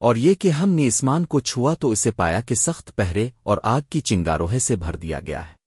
اور یہ کہ ہم نے اسمان کو چھوا تو اسے پایا کہ سخت پہرے اور آگ کی چنگاروہے سے بھر دیا گیا ہے۔